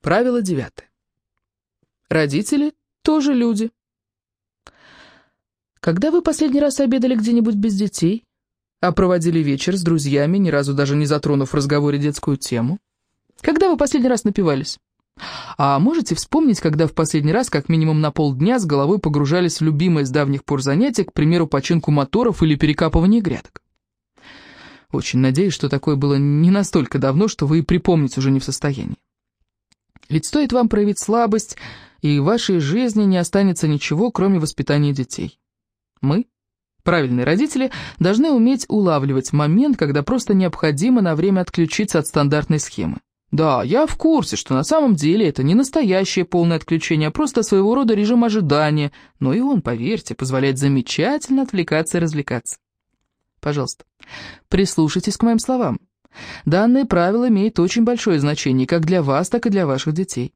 Правило девятое. Родители тоже люди. Когда вы последний раз обедали где-нибудь без детей, а проводили вечер с друзьями, ни разу даже не затронув в разговоре детскую тему? Когда вы последний раз напивались? А можете вспомнить, когда в последний раз как минимум на полдня с головой погружались в любимое с давних пор занятие, к примеру, починку моторов или перекапывание грядок? Очень надеюсь, что такое было не настолько давно, что вы и припомнить уже не в состоянии. Ведь стоит вам проявить слабость, и в вашей жизни не останется ничего, кроме воспитания детей. Мы, правильные родители, должны уметь улавливать момент, когда просто необходимо на время отключиться от стандартной схемы. Да, я в курсе, что на самом деле это не настоящее полное отключение, а просто своего рода режим ожидания, но и он, поверьте, позволяет замечательно отвлекаться и развлекаться. Пожалуйста, прислушайтесь к моим словам. Данное правило имеет очень большое значение как для вас, так и для ваших детей.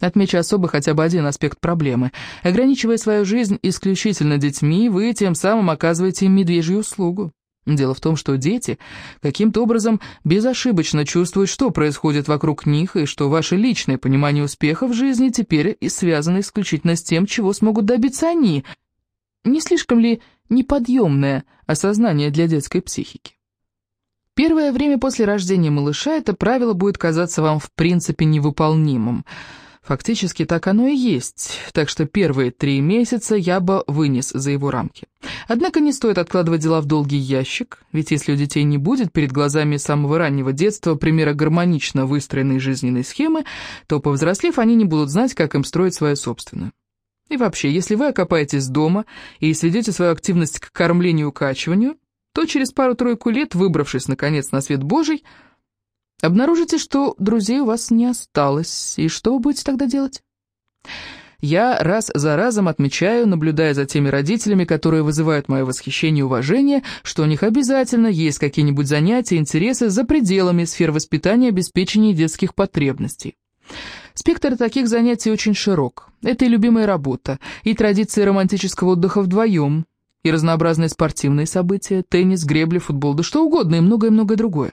Отмечу особо хотя бы один аспект проблемы. Ограничивая свою жизнь исключительно детьми, вы тем самым оказываете им медвежью услугу. Дело в том, что дети каким-то образом безошибочно чувствуют, что происходит вокруг них, и что ваше личное понимание успеха в жизни теперь и связано исключительно с тем, чего смогут добиться они. Не слишком ли неподъемное осознание для детской психики? Первое время после рождения малыша это правило будет казаться вам в принципе невыполнимым – Фактически так оно и есть, так что первые три месяца я бы вынес за его рамки. Однако не стоит откладывать дела в долгий ящик, ведь если у детей не будет перед глазами самого раннего детства примера гармонично выстроенной жизненной схемы, то, повзрослев, они не будут знать, как им строить свою собственную. И вообще, если вы окопаетесь дома и сведете свою активность к кормлению и укачиванию, то через пару-тройку лет, выбравшись, наконец, на свет Божий, Обнаружите, что друзей у вас не осталось, и что вы будете тогда делать? Я раз за разом отмечаю, наблюдая за теми родителями, которые вызывают мое восхищение и уважение, что у них обязательно есть какие-нибудь занятия, интересы за пределами сфер воспитания обеспечения детских потребностей. Спектр таких занятий очень широк. Это и любимая работа, и традиции романтического отдыха вдвоем, и разнообразные спортивные события, теннис, гребли, футбол, да что угодно, и многое-многое другое.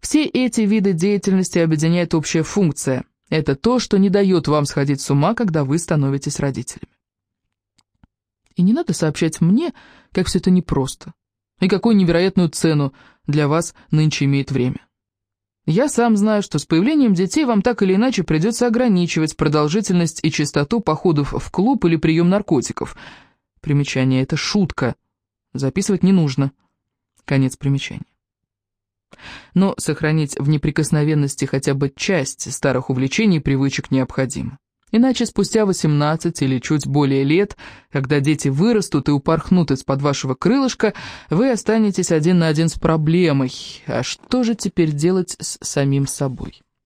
Все эти виды деятельности объединяет общая функция. Это то, что не дает вам сходить с ума, когда вы становитесь родителями. И не надо сообщать мне, как все это непросто, и какую невероятную цену для вас нынче имеет время. Я сам знаю, что с появлением детей вам так или иначе придется ограничивать продолжительность и частоту походов в клуб или прием наркотиков. Примечание — это шутка. Записывать не нужно. Конец примечания. Но сохранить в неприкосновенности хотя бы часть старых увлечений и привычек необходимо. Иначе спустя 18 или чуть более лет, когда дети вырастут и упорхнут из-под вашего крылышка, вы останетесь один на один с проблемой. А что же теперь делать с самим собой?